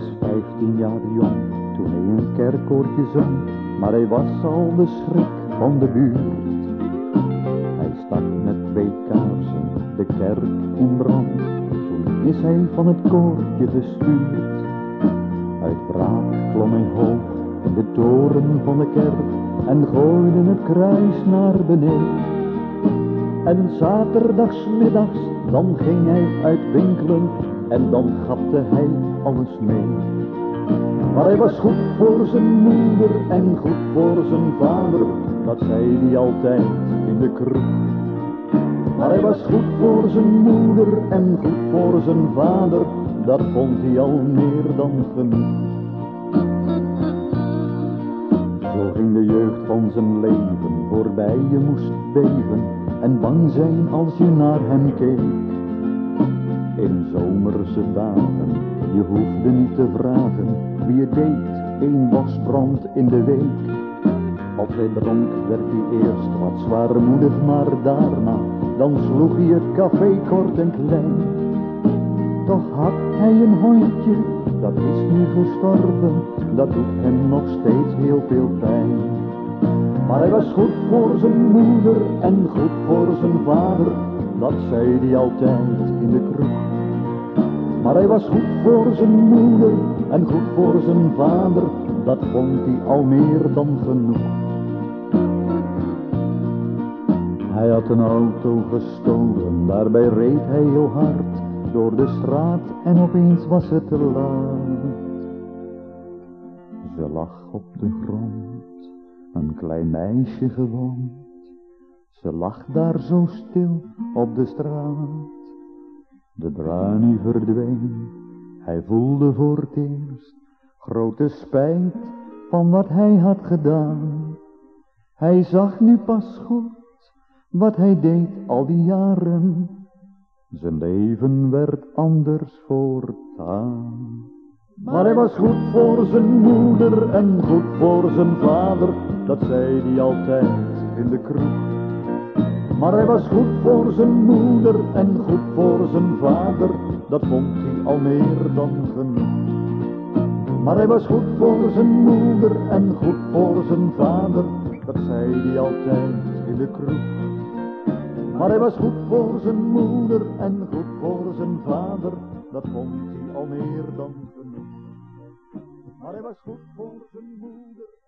dertien jaar jong toen hij een kerkkoortje zong, maar hij was al de schrik van de buurt. Hij stak met twee kaarsen de kerk in brand, toen is hij van het koortje gestuurd. Uit wraak klom hij hoog in de toren van de kerk en gooide het kruis naar beneden. En zaterdagsmiddags, dan ging hij uit winkelen en dan gapte hij alles mee. Maar hij was goed voor zijn moeder en goed voor zijn vader, dat zei hij altijd in de kroeg. Maar hij was goed voor zijn moeder en goed voor zijn vader, dat vond hij al meer dan genoeg. Zo ging de jeugd van zijn leven voorbij, je moest beven en bang zijn als je naar hem keek. In zomerse dagen, je hoefde niet te vragen wie het deed, één wasbrand in de week. Als hij dronk werd hij eerst wat zwaarmoedig, maar daarna, dan sloeg hij het café kort en klein. Toch had hij een hondje, dat is nu gestorven, dat doet hem nog steeds heel veel pijn. Maar hij was goed voor zijn moeder en goed voor zijn vader, dat zei hij altijd in de kroeg. Maar hij was goed voor zijn moeder en goed voor zijn vader, dat vond hij al meer dan genoeg. Hij had een auto gestolen, daarbij reed hij heel hard door de straat en opeens was het te laat. Ze lag op de grond, een klein meisje gewond. Ze lag daar zo stil op de straat. De brani verdween, hij voelde voor het eerst grote spijt van wat hij had gedaan. Hij zag nu pas goed wat hij deed al die jaren. Zijn leven werd anders voortaan. Maar hij was goed voor zijn moeder en goed voor zijn vader, dat zei hij altijd in de kroeg. Maar hij was goed voor zijn moeder en goed voor zijn vader, dat vond hij al meer dan genoeg. Maar hij was goed voor zijn moeder en goed voor zijn vader, dat zei hij altijd in de kroeg. Maar hij was goed voor zijn moeder en goed voor zijn vader, dat vond hij al meer dan genoeg. Maar hij was goed voor zijn moeder